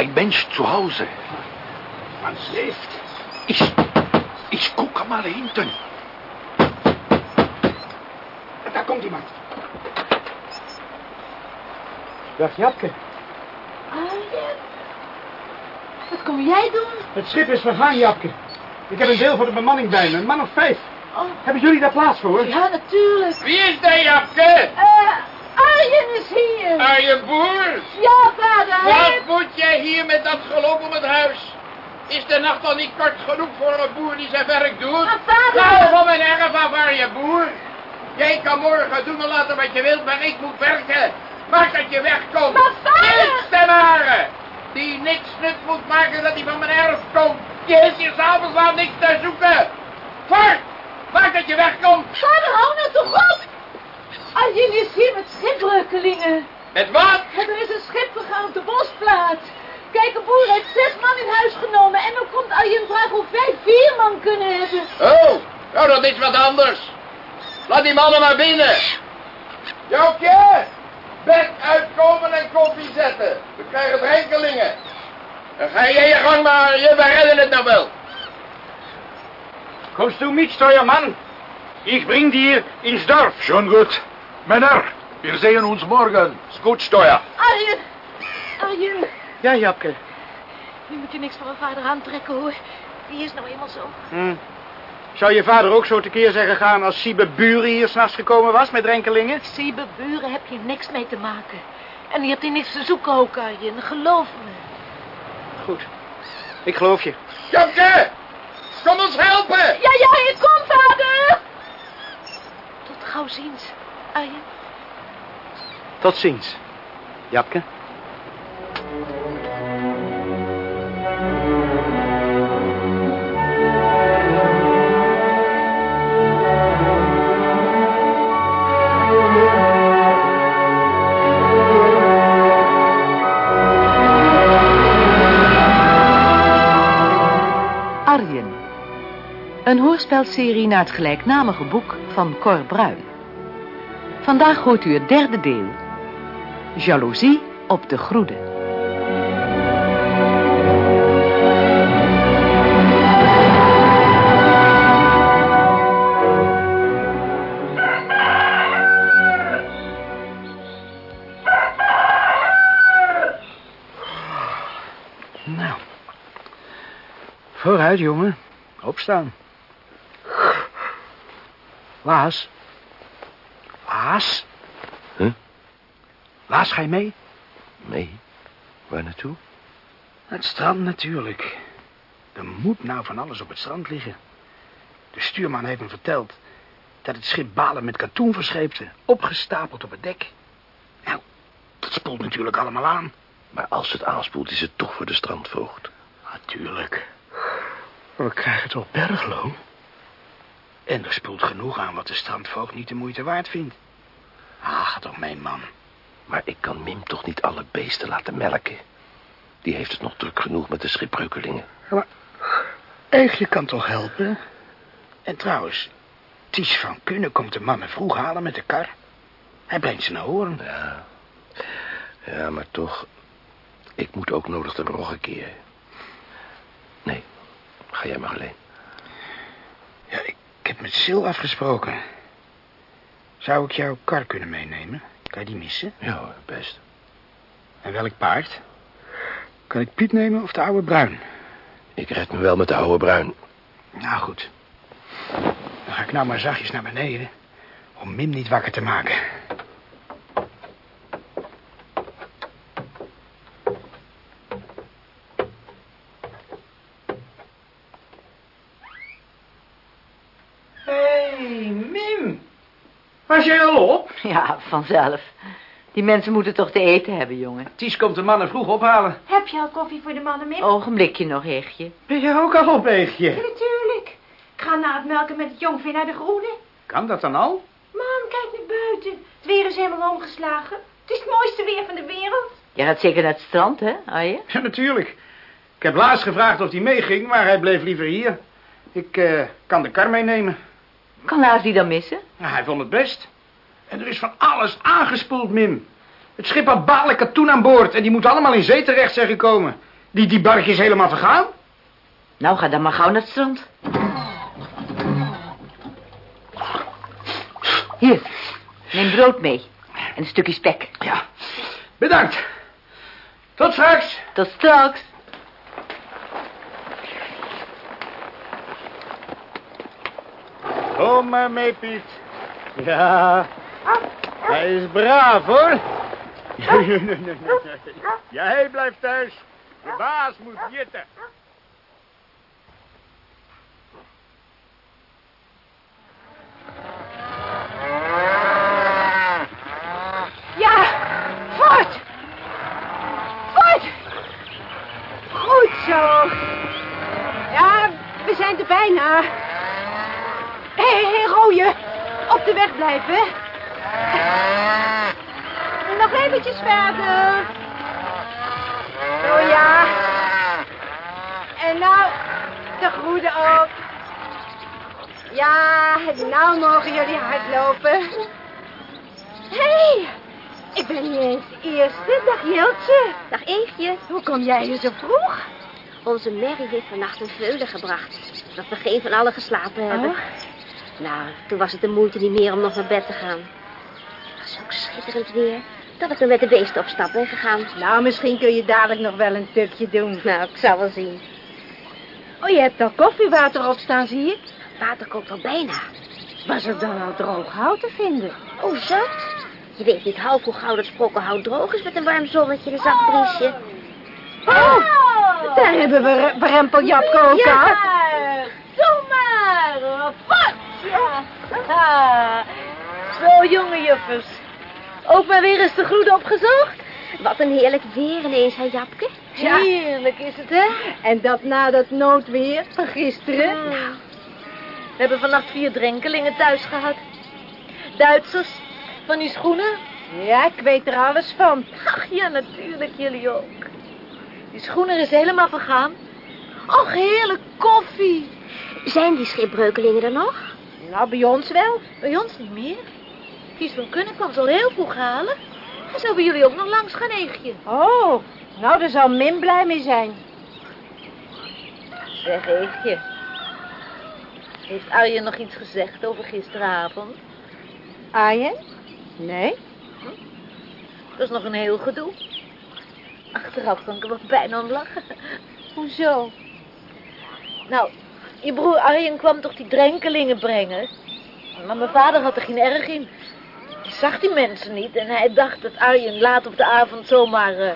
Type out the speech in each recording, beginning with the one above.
kein Mensch zu Hause. Man schläft. Ich, ich gucke mal hinten. Daar komt iemand. Dag Japke. Arjen. Wat kom jij doen? Het schip is vergaan, Japke. Ik heb een deel van de bemanning bij me, een man of vijf. Oh, Hebben jullie daar plaats voor? ja, natuurlijk. Wie is dat, Japke? Eh, Arjen is hier. Arjen Boer? Ja, vader. Wat moet jij hier met dat geloof om het huis? Is de nacht al niet kort genoeg voor een boer die zijn werk doet? Maar vader- van mijn erf af, Arjen Boer. Jij kan morgen doen en laten wat je wilt, maar ik moet werken. Maak dat je wegkomt. Maar vader-. Die niks nut moet maken dat hij van mijn erf komt. Die heeft hier s'avonds aan niks te zoeken. Voort! Maak dat je wegkomt. Vader, hou nou toch op. Arjen is hier met schipbreukelingen. Met wat? Er is een schip vergaan op de bosplaats. Kijk, een boer heeft zes man in huis genomen. En dan komt Arjen vragen of wij vier man kunnen hebben. Oh, nou dat is wat anders. Laat die mannen maar binnen. Joukje, bed uitkomen en koffie zetten. We krijgen drenkelingen. Dan ga jij je gang maar, je, we redden het nou wel. Kommst du mit, Steuermann? Ich bring dir ins Dorf. Schon gut. Männer, wir sehen uns morgen. Gut, Steuer. Arjen. Arjen. Ja, Japke. Je moet je niks van mijn vader aantrekken, hoor. Die is nou eenmaal zo. Hm. Zou je vader ook zo tekeer zeggen gaan als Siebe Buren hier s'nachts gekomen was met drenkelingen? Siebe buren heb je niks mee te maken. En die hebt hier niks te zoeken ook, Arjen. Geloof me. Goed. Ik geloof je. Joukje, kom ons helpen. Ja, ja, ik kom, vader. Tot gauw ziens, Arjen. Tot ziens. Japke. Arjen. Een hoorspelserie naar het gelijknamige boek van Cor Bruin. Vandaag hoort u het derde deel. Jaloezie op de groede. Nou. Vooruit, jongen. Opstaan. Laas. Laas? Huh? Laas, ga je mee? Nee. Waar naartoe? Het strand natuurlijk. Er moet nou van alles op het strand liggen. De stuurman heeft me verteld dat het schip balen met katoen verscheepte, opgestapeld op het dek. Nou, dat spoelt natuurlijk allemaal aan. Maar als het aanspoelt, is het toch voor de strandvoogd. Natuurlijk. We krijgen toch bergloon? En er spoelt genoeg aan wat de strandvoogd niet de moeite waard vindt. Ah, ga toch mee, man. Maar ik kan Mim toch niet alle beesten laten melken. Die heeft het nog druk genoeg met de schipbreukelingen. Eegje kan toch helpen? En trouwens, Ties van Kunnen komt de mannen vroeg halen met de kar. Hij brengt ze naar Hoorn. Ja. Ja, maar toch... Ik moet ook nodig de roggen keren. Nee, ga jij maar alleen. Ja, ik, ik heb met Sil afgesproken. Zou ik jouw kar kunnen meenemen? Kan je die missen? Ja, best. En welk paard? Kan ik Piet nemen of de oude Bruin? Ik red me wel met de oude bruin. Nou, goed. Dan ga ik nou maar zachtjes naar beneden... om Mim niet wakker te maken. Hé, hey, Mim. Was jij al op? Ja, vanzelf. Die mensen moeten toch te eten hebben, jongen. Ties komt de mannen vroeg ophalen. Heb je al koffie voor de mannen, Mim? Ogenblikje nog, Eegje. Ben je ook al op, Eegje? Natuurlijk. Ik ga na het melken met het jongvee naar de groene. Kan dat dan al? Mam, kijk naar buiten. Het weer is helemaal omgeslagen. Het is het mooiste weer van de wereld. Je gaat zeker naar het strand, hè, Arjen? Ja, natuurlijk. Ik heb laatst gevraagd of hij meeging, maar hij bleef liever hier. Ik eh, kan de kar meenemen. Kan Laas die dan missen? Nou, hij vond het best. En er is van alles aangespoeld, Mim. Het schip had balen katoen aan boord en die moet allemaal in zee terecht zijn gekomen. Die, die bark is helemaal vergaan. Nou, ga dan maar gauw naar het strand. Hier, neem brood mee. En een stukje spek. Ja, bedankt. Tot straks. Tot straks. Kom maar mee, Piet. Ja, hij is braaf, hoor. Jij blijft thuis. De baas moet jitten. Ja, voort! Voort! Goed zo. Ja, we zijn er bijna. Hé, hey, hey, rooie. Op de weg blijven. Nog eventjes verder. Zo ja. En nou, groede ook. Ja, nou mogen jullie hardlopen. Hé, hey, ik ben niet eens eerste. Dag Jeltje. Dag Eefje. Hoe kom jij hier zo vroeg? Onze Mary heeft vannacht een veulen gebracht. Dat we geen van allen geslapen hebben. Oh. Nou, toen was het de moeite niet meer om nog naar bed te gaan. Het was ook schitterend weer. Dat ik er met de beesten op stap ben gegaan. Nou, misschien kun je dadelijk nog wel een tukje doen. Nou, ik zal wel zien. Oh, je hebt al koffiewater op staan, zie je? Water kookt al bijna. Was er dan al droog hout te vinden? Oh, zat. Je weet niet half hoe gauw dat sprokkenhout droog is met een warm zonnetje en een zacht briesje. Oh, daar hebben we Rempeljapke ook Ja. al. Zomaar, wat? Ja. Zo, jonge juffers. Ook maar weer eens de gloed opgezocht? Wat een heerlijk weer ineens, hè, Japke? Ja. Heerlijk is het, hè? En dat na dat noodweer van gisteren. We hebben vannacht vier drenkelingen thuis gehad. Duitsers, van die schoenen. Ja, ik weet er alles van. Ach ja, natuurlijk, jullie ook. Die schoenen is helemaal vergaan. Och, heerlijk koffie. Zijn die schipbreukelingen er nog? Nou, bij ons wel. Bij ons niet meer. Kies van Kunnen kwam ze al heel vroeg halen. En zo bij jullie ook nog langs gaan, Eegje. Oh, nou, daar zal Min blij mee zijn. Zeg, Eegje. Heeft Arjen nog iets gezegd over gisteravond? Arjen? Nee. Dat is nog een heel gedoe. Achteraf kan ik er wel bijna om lachen. Hoezo? Nou, je broer Arjen kwam toch die drenkelingen brengen? Maar mijn vader had er geen erg in. Hij zag die mensen niet en hij dacht dat Arjen laat op de avond zomaar eh,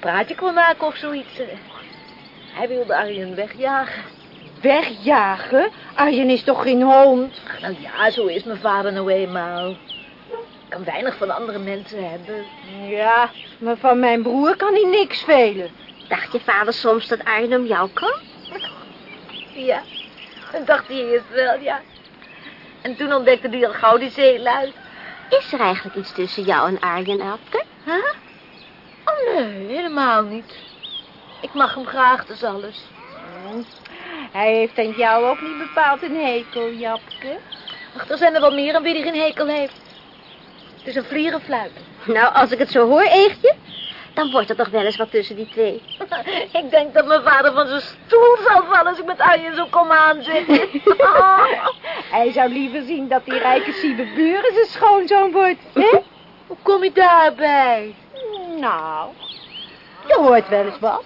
praatje kon maken of zoiets. eh. Hij wilde Arjen wegjagen. Wegjagen? Arjen is toch geen hond? Ach, nou ja, zo is mijn vader nou eenmaal. Ik kan weinig van andere mensen hebben. Ja, maar van mijn broer kan hij niks velen. Dacht je vader soms dat Arjen om jou kwam? Ja, dat dacht hij eerst wel, ja. En toen ontdekte hij al gauw die zeelui. Is er eigenlijk iets tussen jou en Arjen, Elke? Huh? Oh nee, helemaal niet. Ik mag hem graag, dus alles. Hij heeft aan jou ook niet bepaald een hekel, Japke. Ach, er zijn er wel meer aan wie die geen hekel heeft. Het is een vlierenfluit. Nou, als ik het zo hoor, Eegje, dan wordt er toch wel eens wat tussen die twee. ik denk dat mijn vader van zijn stoel zal vallen als ik met Arjen zo kom aanzitten. Hij zou liever zien dat die rijke Siebe Buren zijn schoonzoon wordt, hè? Hoe kom je daarbij? Nou, je hoort wel eens wat.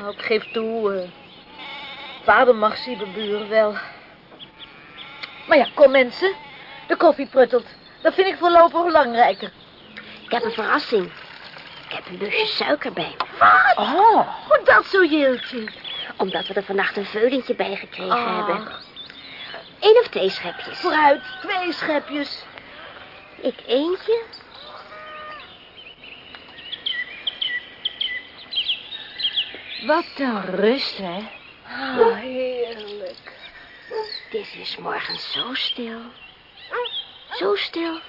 Nou, ik geef toe. eh, vader mag Siebenburen wel. Maar ja, kom mensen. De koffie pruttelt. Dat vind ik voorlopig belangrijker. Ik heb een verrassing. Ik heb een busje suiker bij me. Wat? Oh. Hoe dat zo, Jeeltje? Omdat we er vannacht een veulentje bij gekregen Ach. hebben. Eén of twee schepjes. Vooruit, twee schepjes. Ik eentje. Wat een rust, hè? Oh, heerlijk. Het is hier 's morgens zo stil. Zo stil.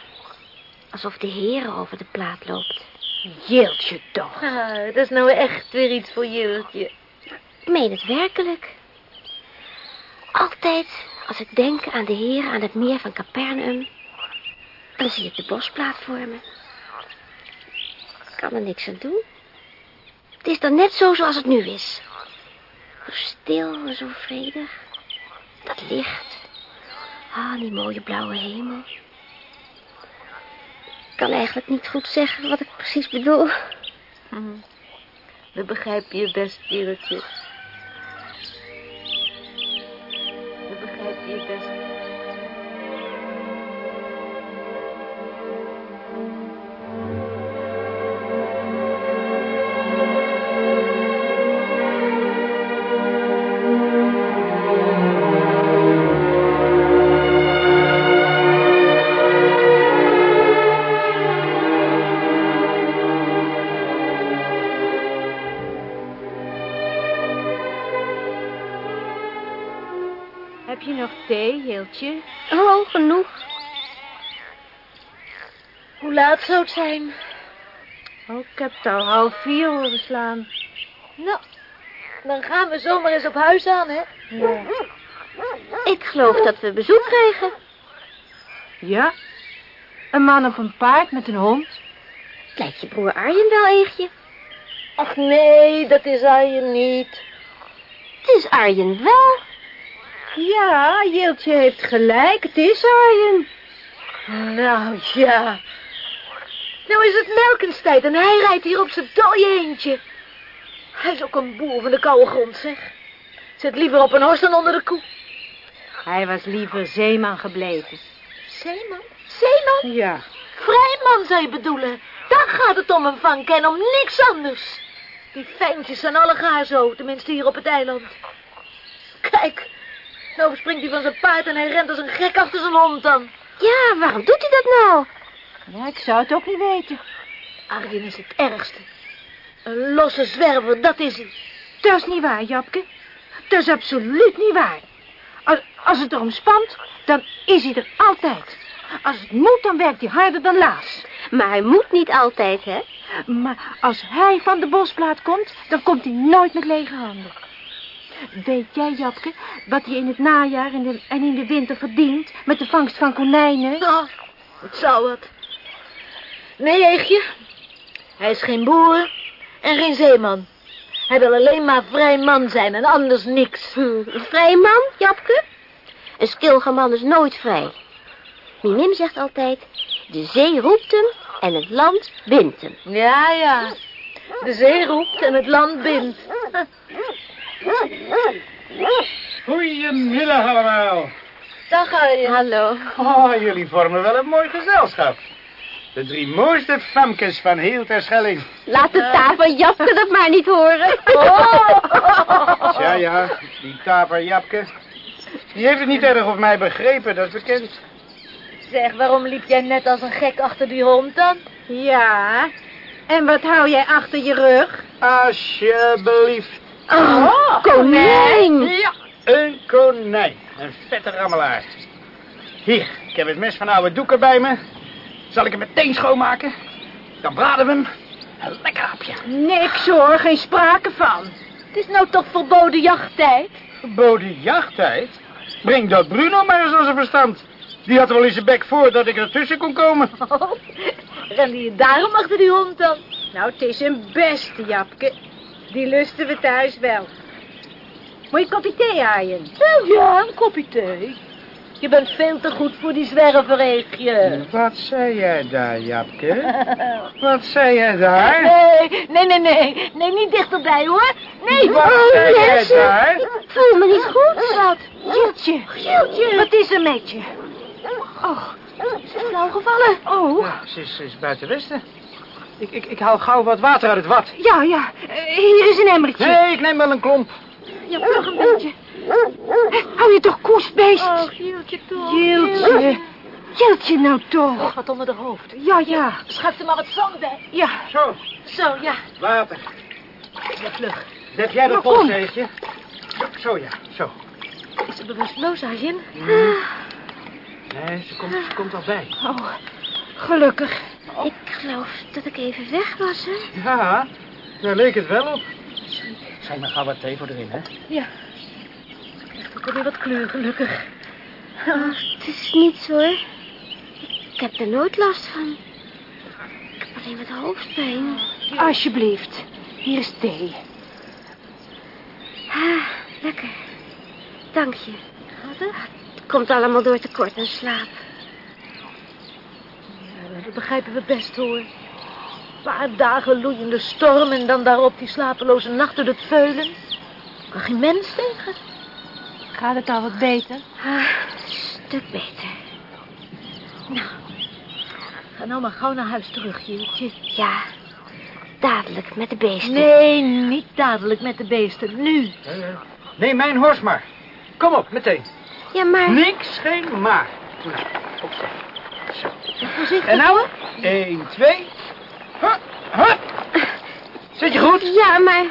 Alsof de heren over de plaat loopt. Jeeltje toch. Ah, dat is nou echt weer iets voor Jeeltje. Ik meen het werkelijk. Altijd als ik denk aan de heren aan het meer van Capernaum... dan zie ik de bosplaat voor me. Ik kan er niks aan doen. Het is dan net zo zoals het nu is. Zo stil zo vredig. Dat licht. Ah, die mooie blauwe hemel. Ik kan eigenlijk niet goed zeggen wat ik precies bedoel. Hm. Dat begrijp je best, diertje. Oh, genoeg. Hoe laat zou het zijn? Oh, ik heb het al half vier horen slaan. Nou, dan gaan we zomaar eens op huis aan, hè? Ja. Ik geloof dat we bezoek krijgen. Ja? Een man op een paard met een hond? Lijkt je broer Arjen wel, Eegje? Ach nee, dat is Arjen niet. Het is Arjen wel. Ja, Jeeltje heeft gelijk. Het is Arjen. Nou ja. Nou is het melkenstijd en hij rijdt hier op zijn dode eentje. Hij is ook een boer van de koude grond, zeg. Zit liever op een horst dan onder de koe. Hij was liever zeeman gebleven. Zeeman? Zeeman? Ja. Vrijman zou je bedoelen. Daar gaat het om een vank en om niks anders. Die fijntjes zijn alle gaar zo, tenminste hier op het eiland. Kijk, nou springt hij van zijn paard en hij rent als een gek achter zijn hond dan. Ja, waarom doet hij dat nou? Ja, ik zou het ook niet weten. Arjen is het ergste. Een losse zwerver, dat is hij. Dat is niet waar, Japke. Dat is absoluut niet waar. Als, als het erom spant, dan is hij er altijd. Als het moet, dan werkt hij harder dan Laas. Maar hij moet niet altijd, hè? Maar als hij van de bosplaat komt, dan komt hij nooit met lege handen. Weet jij, Japke, wat hij in het najaar en, de, en in de winter verdient met de vangst van konijnen? Nou, het zou wat. Nee, Eegje. Hij is geen boer en geen zeeman. Hij wil alleen maar vrij man zijn en anders niks. Hm, vrij man, Japke? Een skilgerman is nooit vrij. Minim zegt altijd, de zee roept hem en het land bindt hem. Ja, ja. De zee roept en het land bindt. Goedemiddag allemaal. Dag, Arjen. Hallo. Oh, jullie vormen wel een mooi gezelschap. De drie mooiste famkes van heel Terschelling. Laat de taper Japke dat maar niet horen. Oh. Ja, ja, die taper Japke. Die heeft het niet erg op mij begrepen, dat is bekend. Zeg, waarom liep jij net als een gek achter die hond dan? Ja. En wat hou jij achter je rug? Alsjeblieft. Oh, konijn. Ja, een konijn. Een vette rammelaar. Hier, ik heb het mes van oude doeken bij me. Zal ik hem meteen schoonmaken? Dan braden we hem. Een lekker hapje. Niks hoor, geen sprake van. Het is nou toch verboden jachttijd? Verboden jachttijd? Breng dat Bruno maar eens aan zijn verstand. Die had wel in zijn bek voor dat ik ertussen kon komen. Oh, rende je daarom achter die hond dan? Nou, het is een beste, Japke. Die lusten we thuis wel. Moet je een kopje thee, Arjen? Nou ja, een kopje thee. Je bent veel te goed voor die zwervereegje. Wat zei jij daar, Japke? Wat zei jij daar? Nee, nee, nee, nee. Nee, niet dichterbij hoor. Nee. Wat zei jij Jesse. daar? Ik voel me niet goed. Wat? Gieltje. Gieltje. Wat is er met je? Och, ze is flauw gevallen. Oh, Ja, ze is, ze is buiten westen. Ik, ik, ik haal gauw wat water uit het wat. ja, ja. Hier is een emmertje. Nee, ik neem wel een klomp. Ja, nog een beetje. Hou je toch koest, beest? Oh, Gieltje toch. Jiltje. Jiltje nou toch. Wat onder de hoofd. Ja, ja. Schuif er maar wat zand bij. Ja. Zo, Zo, ja. water. Ja, vlug. Def jij dat kom. polszeegje? Zo, zo ja, zo. Is ze bewusteloos, Arjen? Nee, ze komt, ze komt al bij. Oh, gelukkig. Ik geloof dat ik even weg was, hè? Ja, daar leek het wel op. Zeg maar gauw wat thee voor erin, hè? Ja. Krijgt ook alweer wat kleur, gelukkig. Oh, het is niets, hoor. Ik heb er nooit last van. Ik heb alleen wat hoofdpijn. Alsjeblieft. Hier is thee. Ah, lekker. Dank je. Gaat het? Het komt allemaal door tekort aan slaap. Dat begrijpen we best, hoor. Een paar dagen loeiende storm en dan daarop die slapeloze nacht door het veulen. Kan geen mens tegen. Gaat het al wat beter? Ah, een stuk beter. Ga nou maar gauw naar huis terug, Jieltje. Ja, dadelijk met de beesten. Nee, niet dadelijk met de beesten. Nu. Neem mijn hors maar. Kom op, meteen. Ja, maar... Niks, geen maar. Nou, opstaan. Voorzichtig, En nou? hoor. 1, 2. Hup, hup. Zit je goed? Ja, maar...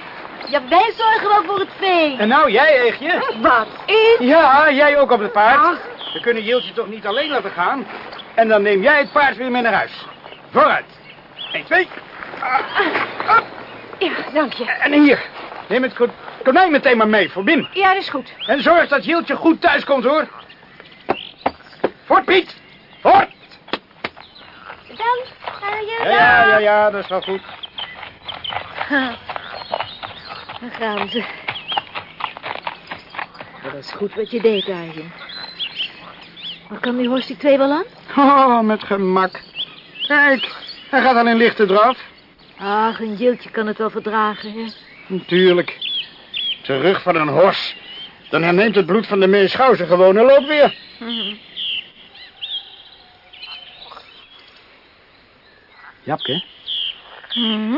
Ja, wij zorgen wel voor het vee. En nou, jij, Eegje? Wat? Ik? Ja, jij ook op het paard. We kunnen Jieltje toch niet alleen laten gaan? En dan neem jij het paard weer mee naar huis. Vooruit. 1, 2. Ja, dank je. En hier. Neem het ko- konijn meteen maar mee, voor binnen. Ja, dat is goed. En zorg dat Jieltje goed thuis komt, hoor. Voort, Piet. Voort. Dan, Arjen. Ja, ja, ja, ja, dat is wel goed. Daar gaan ze. Dat is goed wat je deed, Arjen. Maar kan die horst die twee wel aan? Oh, met gemak. Kijk, hij gaat al in lichte draf. Ach, een Jiltje kan het wel verdragen, hè? Natuurlijk. Terug van een hors. Dan herneemt het bloed van de mens gauw zijn gewone loop weer. Japke? Mhm.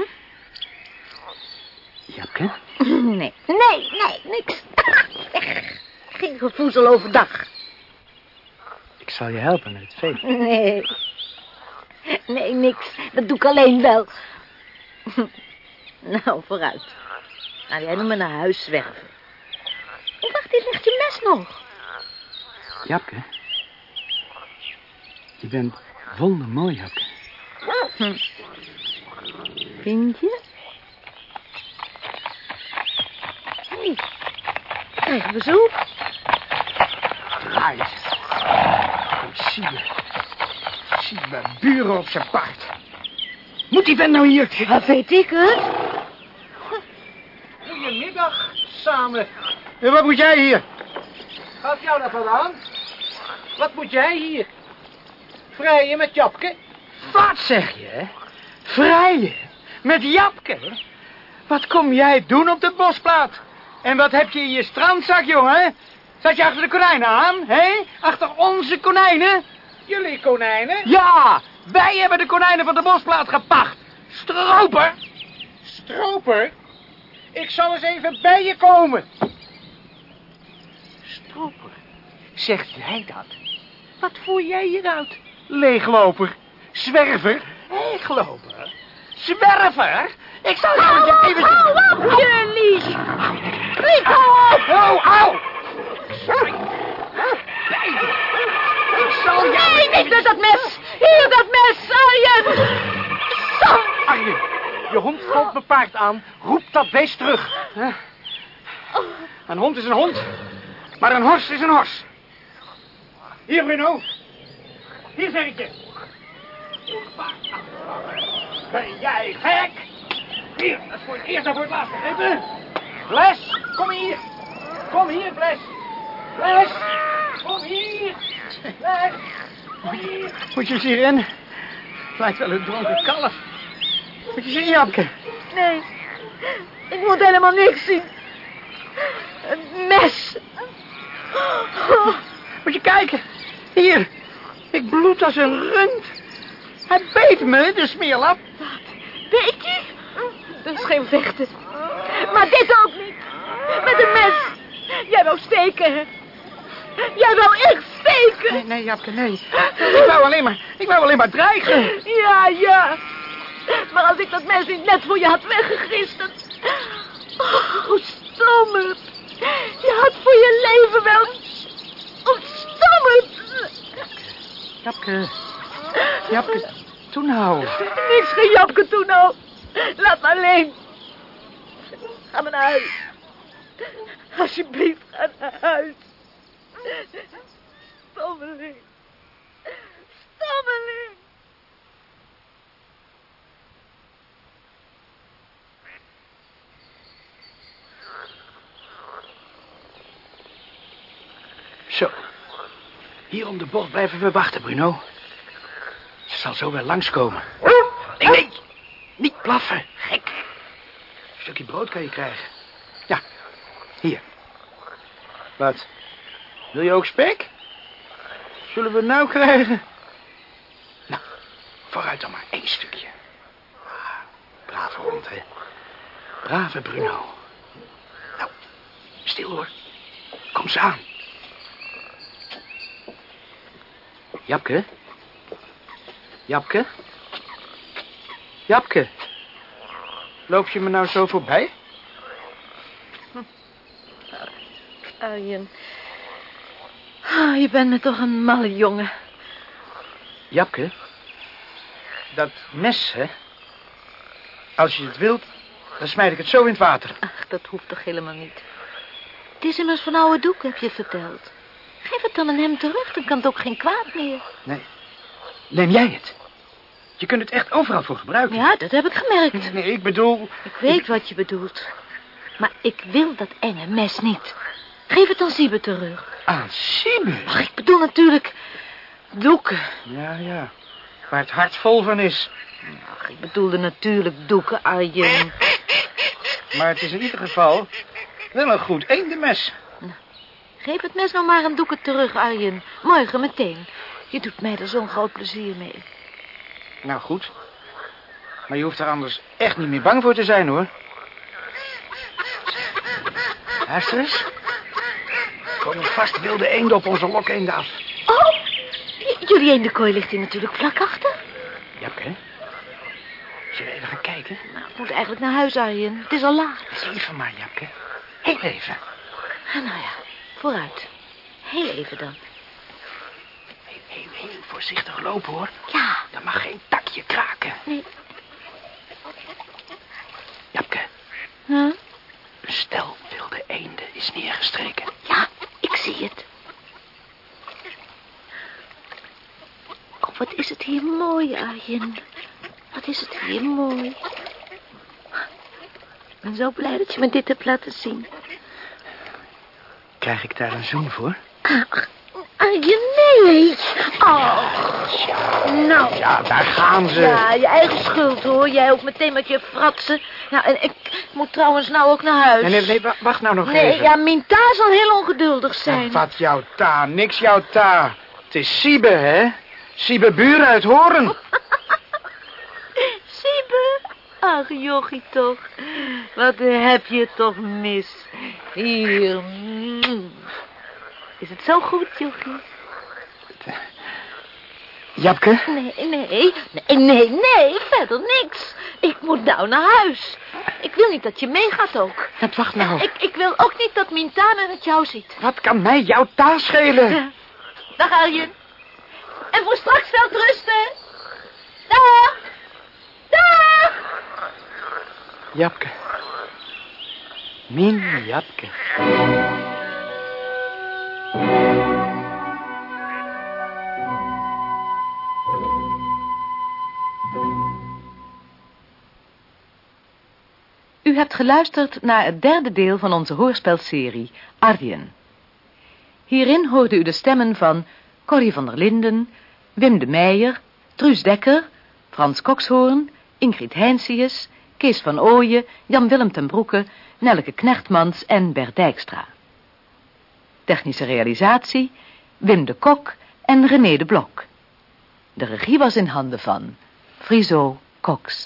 Japke? Nee, nee, nee, niks. Geen gevoezel overdag. Ik zal je helpen met het vee. Nee. Nee, niks. Dat doe ik alleen wel. Nou, vooruit. Ga jij nog maar naar huis zwerven. Wacht, hier ligt je mes nog. Japke? Je bent wondermooi, Japke. Vind je? Hé, krijg bezoek. Draai eens. Ik zie je. Ik zie mijn buren op zijn paard. Moet die vent nou hier? Wat weet ik het? Goedemiddag, samen. En wat moet jij hier? Gaat jou daar wat aan? Wat moet jij hier? Vrijen met Japke? Wat zeg je? Vrijen? Met Japke? Wat kom jij doen op de bosplaat? En wat heb je in je strandzak, jongen? Zat je achter de konijnen aan, hè? Achter onze konijnen? Jullie konijnen? Ja, wij hebben de konijnen van de bosplaat gepacht. Stroper! Stroper? Ik zal eens even bij je komen. Stroper? Zegt jij dat? Wat voer jij hieruit? Leegloper. Zwerver. Leegloper. Zwerver? Ik zal je even... Jullie! Au, au! Sorry. Ik zal jou... Nee, niet met dat mes! Hier, dat mes, Arjen! Zo! Arjen, je hond valt mijn paard aan. Roep dat beest terug. Hè? Een hond is een hond, maar een hors is een hors. Hier, Bruno. Hier zeg ik je. Ben jij gek? Hier, dat is voor het eerst en voor het laatst begrepen. Bles, kom hier. Kom hier, Bles. Bles, kom hier. Bles, kom hier. Moet je eens hierin? Het lijkt wel een dronken kalf. Moet je zien, Japke? Nee, ik moet helemaal niks zien. Een mes. Moet je kijken. Hier. Ik bloed als een rund. Hij beet me, de smeerlap. Weet je? Dat is geen vechten. Maar dit ook niet. Met een mes. Jij wou steken, hè? Jij wou echt steken. Nee, nee, Japke, nee. Ik wou alleen maar, ik wou alleen maar dreigen. Ja, ja. Maar als ik dat mes niet net voor je had weggegisterd. Oh, stommerd. Je had voor je leven wel... Oh, stommerd. Japke, Japke, toe nou? Niks japke, toe. Laat me alleen. Ga maar naar huis. Alsjeblieft, ga naar huis. Stommeling. Stommeling. Zo. Hier om de bocht blijven we wachten, Bruno. Zal zo wel langskomen. Nee, nee. Niet blaffen, gek. Een stukje brood kan je krijgen. Ja, hier. Wat? Wil je ook spek? Zullen we het nou krijgen? Nou, vooruit dan maar één stukje. Ah, brave hond, hè. Brave Bruno. Nou, stil hoor. Kom ze aan. Japke? Japke? Japke? Loop je me nou zo voorbij? Arjen. Oh, je bent me toch een malle jongen. Japke? Dat mes, hè? Als je het wilt, dan smijt ik het zo in het water. Ach, dat hoeft toch helemaal niet. Het is immers van oude doek, heb je verteld. Geef het dan aan hem terug, dan kan het ook geen kwaad meer. Nee. Neem jij het? Je kunt het echt overal voor gebruiken. Ja, dat heb ik gemerkt. Nee, ik bedoel... Ik weet wat je bedoelt. Maar ik wil dat enge mes niet. Geef het dan Siebe terug. Aan Siebe? Ach, ik bedoel natuurlijk doeken. Ja, ja. Waar het hart vol van is. Ach, ik bedoelde natuurlijk doeken, Arjen. Maar het is in ieder geval wel een goed eendenmes. Geef het mes nou maar aan doeken terug, Arjen. Morgen meteen. Je doet mij er zo'n groot plezier mee. Nou, goed. Maar je hoeft er anders echt niet meer bang voor te zijn, hoor. Luister eens. Er komen vast wilde eenden op onze lokeenden af. Oh, jullie eendenkooi ligt hier natuurlijk vlak achter. Japke, zullen we even gaan kijken? Nou, ik moet eigenlijk naar huis, Arjen. Het is al laat. Even maar, Japke. Heel even. Ah, nou ja, vooruit. Heel even dan. Heel, voorzichtig lopen, hoor. Ja, Er mag geen takje kraken. nee. Japke, Huh? een stel wilde eenden is neergestreken. Ja, ik zie het. Oh, wat is het hier mooi, Arjen. Wat is het hier mooi. Ik ben zo blij dat je me dit hebt laten zien. Krijg ik daar een zoen voor? Ach, Arjen, nee. Oh, nou. Ja, daar gaan ze. Ja, je eigen schuld, hoor. Jij ook meteen met je fratsen. Ja, en ik moet trouwens nou ook naar huis. Nee, nee, nee, wa- wacht nou nog Nee, even. ja, Minta zal heel ongeduldig zijn. Ja, wat jouw ta, niks jouw ta. Het is Siebe, hè? Siebe Buren uit Horen. Siebe? Ach, jochie toch. Wat heb je toch mis. Hier. Is het zo goed, jochie? Japke? Nee, nee, nee, nee, nee, verder niks. Ik moet nou naar huis. Ik wil niet dat je meegaat ook. Wat wacht nou. Ik, ik wil ook niet dat Mintana het jou ziet. Wat kan mij jouw ta schelen? Dag, Arjen. En voor straks wel rusten. Dag. Dag. Japke. Min Japke. U hebt geluisterd naar het derde deel van onze hoorspelserie Arjen. Hierin hoorde u de stemmen van Corrie van der Linden, Wim de Meijer, Truus Dekker, Frans Kokshoorn, Ingrid Heinsius, Kees van Ooyen, Jan-Willem ten Broeke, Nelke Knechtmans en Bert Dijkstra. Technische realisatie, Wim de Kok en René de Blok. De regie was in handen van Friso Cox.